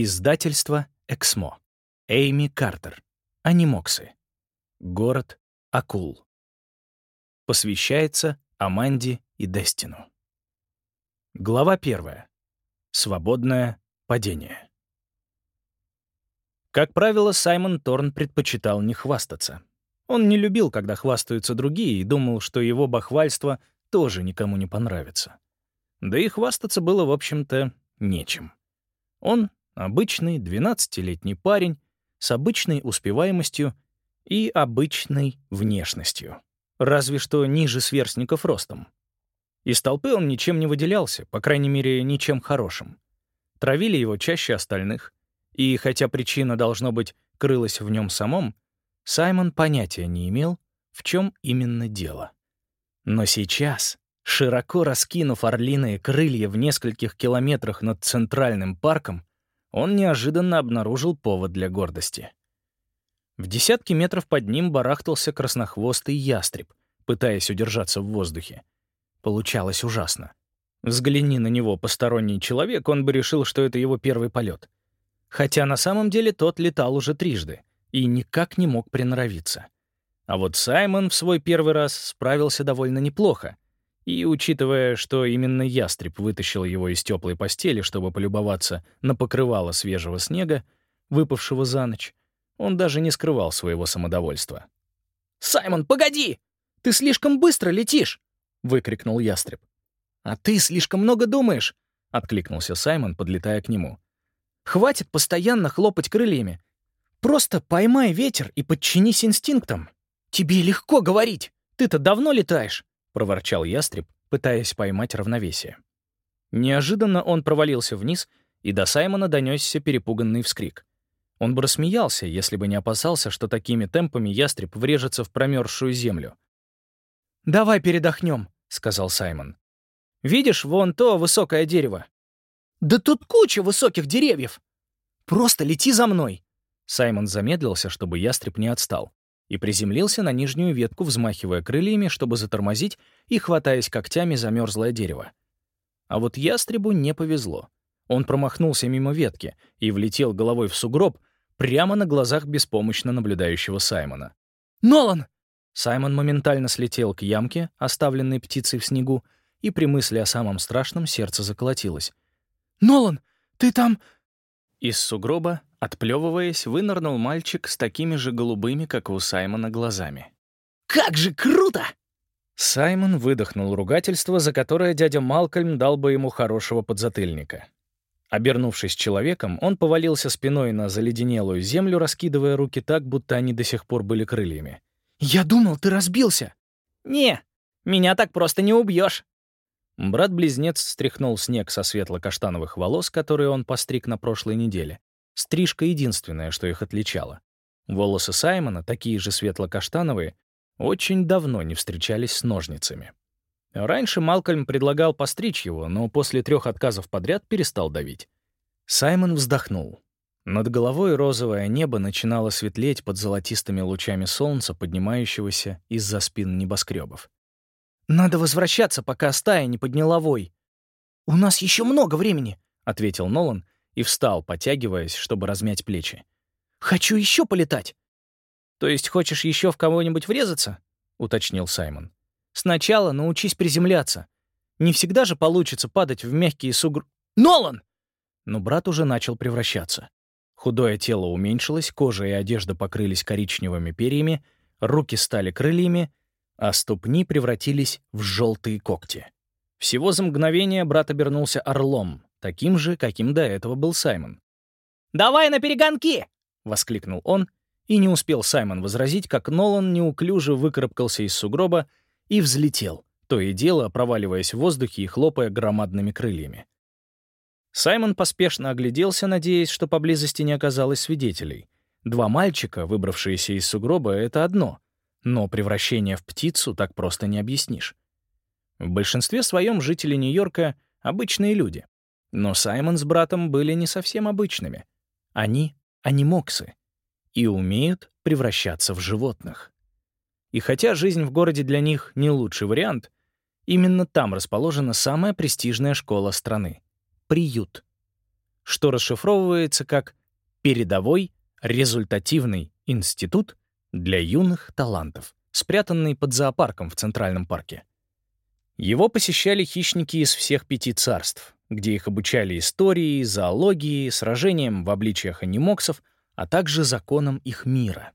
Издательство «Эксмо». Эйми Картер. Анимоксы. Город Акул. Посвящается Аманде и Дестину. Глава первая. Свободное падение. Как правило, Саймон Торн предпочитал не хвастаться. Он не любил, когда хвастаются другие, и думал, что его бахвальство тоже никому не понравится. Да и хвастаться было, в общем-то, нечем. Он — обычный 12-летний парень с обычной успеваемостью и обычной внешностью. Разве что ниже сверстников ростом. Из толпы он ничем не выделялся, по крайней мере, ничем хорошим. Травили его чаще остальных, и хотя причина, должно быть, крылась в нем самом, Саймон понятия не имел, в чем именно дело. Но сейчас, широко раскинув орлиные крылья в нескольких километрах над Центральным парком, он неожиданно обнаружил повод для гордости. В десятки метров под ним барахтался краснохвостый ястреб, пытаясь удержаться в воздухе. Получалось ужасно. Взгляни на него посторонний человек, он бы решил, что это его первый полет. Хотя на самом деле тот летал уже трижды и никак не мог приноровиться. А вот Саймон в свой первый раз справился довольно неплохо. И, учитывая, что именно ястреб вытащил его из теплой постели, чтобы полюбоваться на покрывало свежего снега, выпавшего за ночь, он даже не скрывал своего самодовольства. «Саймон, погоди! Ты слишком быстро летишь!» — выкрикнул ястреб. «А ты слишком много думаешь!» — откликнулся Саймон, подлетая к нему. «Хватит постоянно хлопать крыльями. Просто поймай ветер и подчинись инстинктам. Тебе легко говорить. Ты-то давно летаешь!» — проворчал ястреб, пытаясь поймать равновесие. Неожиданно он провалился вниз, и до Саймона донесся перепуганный вскрик. Он бы рассмеялся, если бы не опасался, что такими темпами ястреб врежется в промерзшую землю. «Давай передохнем», — сказал Саймон. «Видишь, вон то высокое дерево?» «Да тут куча высоких деревьев! Просто лети за мной!» Саймон замедлился, чтобы ястреб не отстал, и приземлился на нижнюю ветку, взмахивая крыльями, чтобы затормозить и хватаясь когтями за мерзлое дерево. А вот ястребу не повезло. Он промахнулся мимо ветки и влетел головой в сугроб, прямо на глазах беспомощно наблюдающего Саймона. «Нолан!» Саймон моментально слетел к ямке, оставленной птицей в снегу, и при мысли о самом страшном сердце заколотилось. «Нолан, ты там...» Из сугроба, отплевываясь, вынырнул мальчик с такими же голубыми, как у Саймона, глазами. «Как же круто!» Саймон выдохнул ругательство, за которое дядя Малкольм дал бы ему хорошего подзатыльника. Обернувшись человеком, он повалился спиной на заледенелую землю, раскидывая руки так, будто они до сих пор были крыльями. «Я думал, ты разбился!» «Не, меня так просто не убьешь!» Брат-близнец стряхнул снег со светло-каштановых волос, которые он постриг на прошлой неделе. Стрижка — единственное, что их отличало. Волосы Саймона, такие же светло-каштановые, очень давно не встречались с ножницами. Раньше Малкольм предлагал постричь его, но после трех отказов подряд перестал давить. Саймон вздохнул. Над головой розовое небо начинало светлеть под золотистыми лучами солнца, поднимающегося из-за спин небоскребов. «Надо возвращаться, пока стая не подняла вой». «У нас еще много времени», — ответил Нолан и встал, потягиваясь, чтобы размять плечи. «Хочу еще полетать». «То есть хочешь еще в кого-нибудь врезаться?» — уточнил Саймон. Сначала научись приземляться. Не всегда же получится падать в мягкие сугр... Нолан! Но брат уже начал превращаться. Худое тело уменьшилось, кожа и одежда покрылись коричневыми перьями, руки стали крыльями, а ступни превратились в желтые когти. Всего за мгновение брат обернулся орлом, таким же, каким до этого был Саймон. «Давай на перегонки!» — воскликнул он, и не успел Саймон возразить, как Нолан неуклюже выкарабкался из сугроба и взлетел, то и дело проваливаясь в воздухе и хлопая громадными крыльями. Саймон поспешно огляделся, надеясь, что поблизости не оказалось свидетелей. Два мальчика, выбравшиеся из сугроба, — это одно, но превращение в птицу так просто не объяснишь. В большинстве своем жители Нью-Йорка — обычные люди. Но Саймон с братом были не совсем обычными. Они — анимоксы и умеют превращаться в животных. И хотя жизнь в городе для них не лучший вариант, именно там расположена самая престижная школа страны — приют. что расшифровывается как «Передовой результативный институт для юных талантов», спрятанный под зоопарком в Центральном парке. Его посещали хищники из всех пяти царств, где их обучали истории, зоологии, сражениям в обличиях анимоксов, а также законам их мира.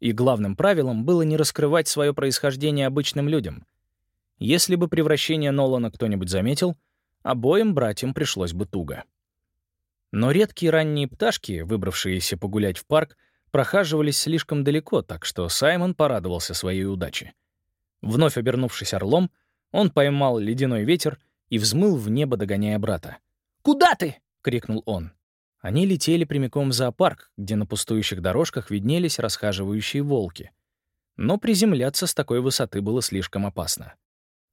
И главным правилом было не раскрывать свое происхождение обычным людям. Если бы превращение Нолана кто-нибудь заметил, обоим братьям пришлось бы туго. Но редкие ранние пташки, выбравшиеся погулять в парк, прохаживались слишком далеко, так что Саймон порадовался своей удаче. Вновь обернувшись орлом, он поймал ледяной ветер и взмыл в небо, догоняя брата. «Куда ты?» — крикнул он. Они летели прямиком в зоопарк, где на пустующих дорожках виднелись расхаживающие волки. Но приземляться с такой высоты было слишком опасно.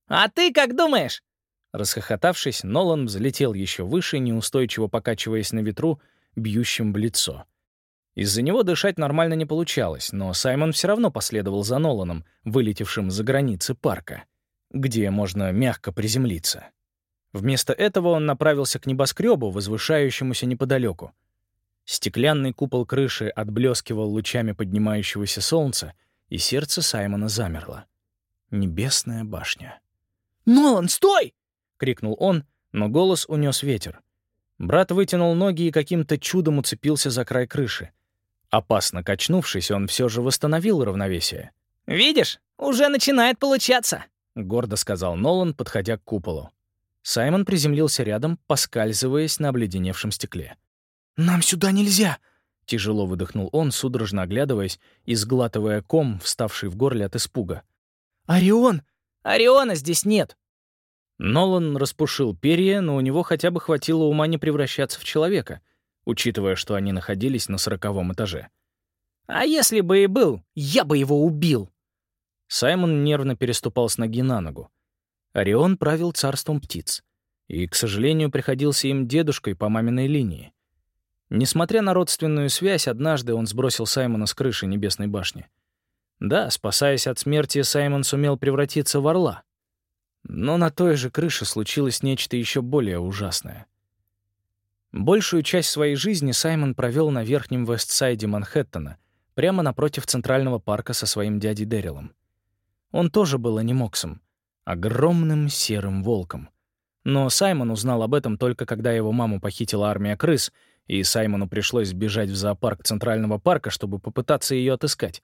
«А ты как думаешь?» Расхохотавшись, Нолан взлетел еще выше, неустойчиво покачиваясь на ветру, бьющим в лицо. Из-за него дышать нормально не получалось, но Саймон все равно последовал за Ноланом, вылетевшим за границы парка, где можно мягко приземлиться. Вместо этого он направился к небоскребу, возвышающемуся неподалеку. Стеклянный купол крыши отблескивал лучами поднимающегося солнца, и сердце Саймона замерло. Небесная башня. «Нолан, стой!» — крикнул он, но голос унес ветер. Брат вытянул ноги и каким-то чудом уцепился за край крыши. Опасно качнувшись, он все же восстановил равновесие. «Видишь, уже начинает получаться», — гордо сказал Нолан, подходя к куполу. Саймон приземлился рядом, поскальзываясь на обледеневшем стекле. «Нам сюда нельзя!» — тяжело выдохнул он, судорожно оглядываясь и сглатывая ком, вставший в горле от испуга. «Орион! Ориона здесь нет!» Нолан распушил перья, но у него хотя бы хватило ума не превращаться в человека — учитывая, что они находились на сороковом этаже. «А если бы и был, я бы его убил!» Саймон нервно переступал с ноги на ногу. Орион правил царством птиц и, к сожалению, приходился им дедушкой по маминой линии. Несмотря на родственную связь, однажды он сбросил Саймона с крыши Небесной башни. Да, спасаясь от смерти, Саймон сумел превратиться в орла. Но на той же крыше случилось нечто еще более ужасное. Большую часть своей жизни Саймон провел на верхнем Вестсайде Манхэттена, прямо напротив Центрального парка со своим дядей Дэрилом. Он тоже был анимоксом, огромным серым волком. Но Саймон узнал об этом только когда его маму похитила армия крыс, и Саймону пришлось бежать в зоопарк Центрального парка, чтобы попытаться ее отыскать.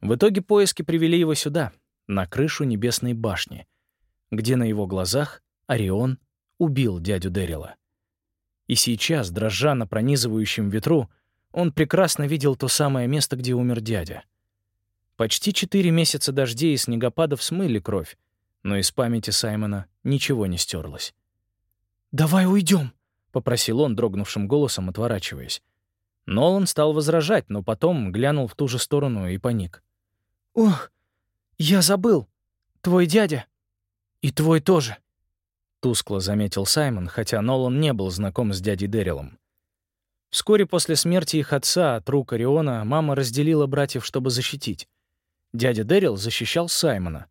В итоге поиски привели его сюда, на крышу Небесной башни, где на его глазах Орион убил дядю Дэрила. И сейчас, дрожа на пронизывающем ветру, он прекрасно видел то самое место, где умер дядя. Почти четыре месяца дождей и снегопадов смыли кровь, но из памяти Саймона ничего не стерлось. «Давай уйдем», — попросил он дрогнувшим голосом, отворачиваясь. Нолан стал возражать, но потом глянул в ту же сторону и паник. «Ох, я забыл. Твой дядя. И твой тоже». — тускло заметил Саймон, хотя Нолан не был знаком с дядей Дэрилом. Вскоре после смерти их отца от рук Ориона мама разделила братьев, чтобы защитить. Дядя Дэрил защищал Саймона,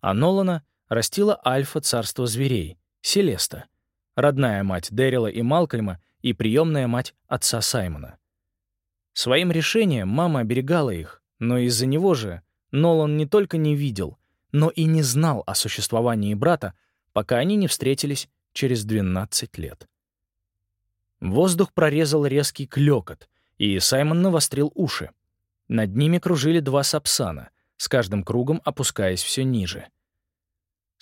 а Нолана растила Альфа царства зверей, Селеста, родная мать Дэрила и Малкольма и приемная мать отца Саймона. Своим решением мама оберегала их, но из-за него же Нолан не только не видел, но и не знал о существовании брата, пока они не встретились через 12 лет. Воздух прорезал резкий клёкот, и Саймон навострил уши. Над ними кружили два сапсана, с каждым кругом опускаясь все ниже.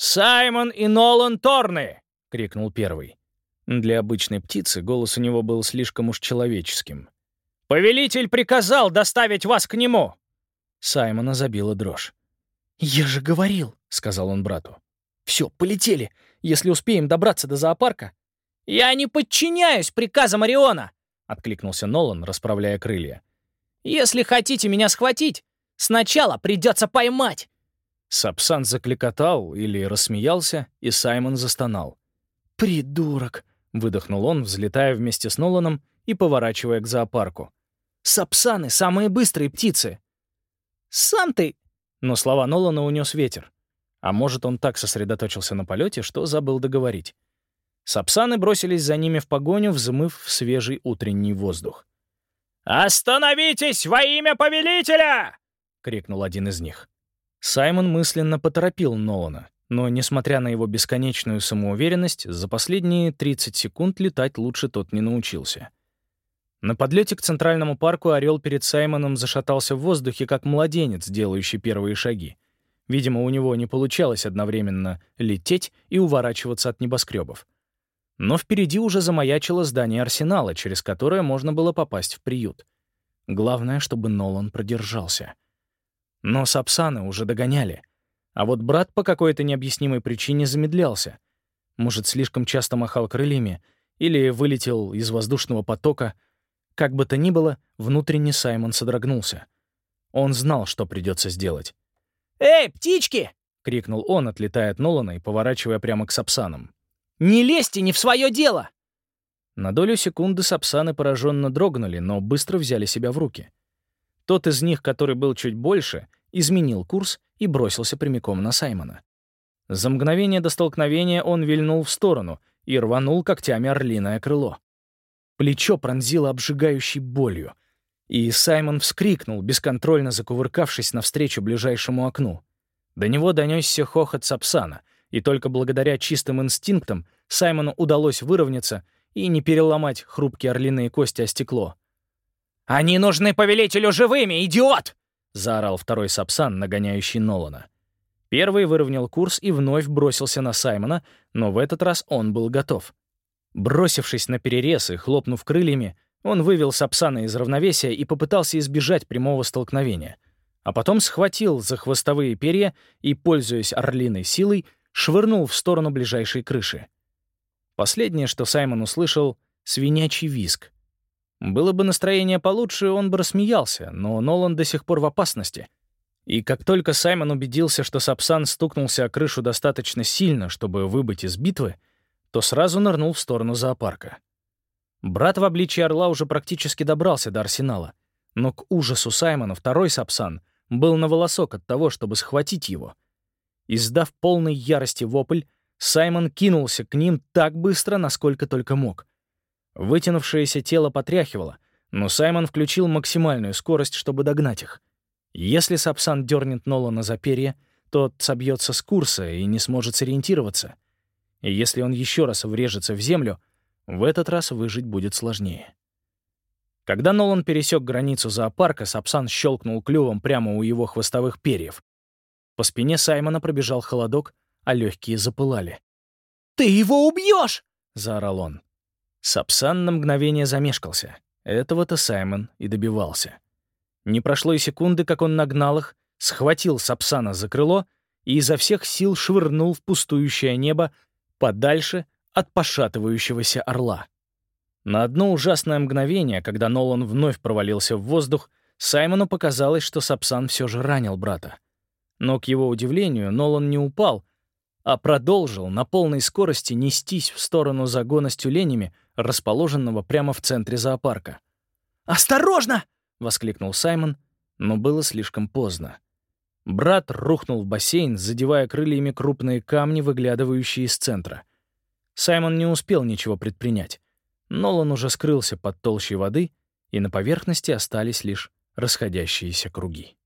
«Саймон и Нолан Торны!» — крикнул первый. Для обычной птицы голос у него был слишком уж человеческим. «Повелитель приказал доставить вас к нему!» Саймона забила дрожь. «Я же говорил», — сказал он брату. Все, полетели. Если успеем добраться до зоопарка. «Я не подчиняюсь приказам Ориона!» — откликнулся Нолан, расправляя крылья. «Если хотите меня схватить, сначала придется поймать!» Сапсан закликотал или рассмеялся, и Саймон застонал. «Придурок!» — выдохнул он, взлетая вместе с Ноланом и поворачивая к зоопарку. «Сапсаны — самые быстрые птицы!» «Сам ты...» Но слова Нолана унес ветер. А может, он так сосредоточился на полете, что забыл договорить. Сапсаны бросились за ними в погоню, взмыв в свежий утренний воздух. «Остановитесь во имя повелителя!» — крикнул один из них. Саймон мысленно поторопил Нолана, но, несмотря на его бесконечную самоуверенность, за последние 30 секунд летать лучше тот не научился. На подлете к Центральному парку орел перед Саймоном зашатался в воздухе, как младенец, делающий первые шаги. Видимо, у него не получалось одновременно лететь и уворачиваться от небоскребов. Но впереди уже замаячило здание арсенала, через которое можно было попасть в приют. Главное, чтобы Нолан продержался. Но Сапсаны уже догоняли. А вот брат по какой-то необъяснимой причине замедлялся. Может, слишком часто махал крыльями или вылетел из воздушного потока. Как бы то ни было, внутренне Саймон содрогнулся. Он знал, что придется сделать. «Эй, птички!» — крикнул он, отлетая от Нолана и поворачивая прямо к Сапсанам. «Не лезьте не в свое дело!» На долю секунды сапсаны пораженно дрогнули, но быстро взяли себя в руки. Тот из них, который был чуть больше, изменил курс и бросился прямиком на Саймона. За мгновение до столкновения он вильнул в сторону и рванул когтями орлиное крыло. Плечо пронзило обжигающей болью, и Саймон вскрикнул, бесконтрольно закувыркавшись навстречу ближайшему окну. До него донесся хохот Сапсана, и только благодаря чистым инстинктам Саймону удалось выровняться и не переломать хрупкие орлиные кости о стекло. «Они нужны повелителю живыми, идиот!» — заорал второй Сапсан, нагоняющий Нолана. Первый выровнял курс и вновь бросился на Саймона, но в этот раз он был готов. Бросившись на перерез и хлопнув крыльями, он вывел Сапсана из равновесия и попытался избежать прямого столкновения. А потом схватил за хвостовые перья и, пользуясь орлиной силой, швырнул в сторону ближайшей крыши. Последнее, что Саймон услышал — свинячий виск. Было бы настроение получше, он бы рассмеялся, но Нолан до сих пор в опасности. И как только Саймон убедился, что Сапсан стукнулся о крышу достаточно сильно, чтобы выбыть из битвы, то сразу нырнул в сторону зоопарка. Брат в обличье орла уже практически добрался до арсенала, но к ужасу Саймона второй Сапсан был на волосок от того, чтобы схватить его — Издав полной ярости вопль, Саймон кинулся к ним так быстро, насколько только мог. Вытянувшееся тело потряхивало, но Саймон включил максимальную скорость, чтобы догнать их. Если Сапсан дернет Нолана за перья, тот собьется с курса и не сможет сориентироваться. И если он еще раз врежется в землю, в этот раз выжить будет сложнее. Когда Нолан пересек границу зоопарка, Сапсан щелкнул клювом прямо у его хвостовых перьев. По спине Саймона пробежал холодок, а легкие запылали. «Ты его убьешь!» — заорал он. Сапсан на мгновение замешкался. Этого-то Саймон и добивался. Не прошло и секунды, как он нагнал их, схватил Сапсана за крыло и изо всех сил швырнул в пустующее небо подальше от пошатывающегося орла. На одно ужасное мгновение, когда Нолан вновь провалился в воздух, Саймону показалось, что Сапсан все же ранил брата. Но, к его удивлению, Нолан не упал, а продолжил на полной скорости нестись в сторону загона с тюленями, расположенного прямо в центре зоопарка. «Осторожно!» — воскликнул Саймон, но было слишком поздно. Брат рухнул в бассейн, задевая крыльями крупные камни, выглядывающие из центра. Саймон не успел ничего предпринять. Нолан уже скрылся под толщей воды, и на поверхности остались лишь расходящиеся круги.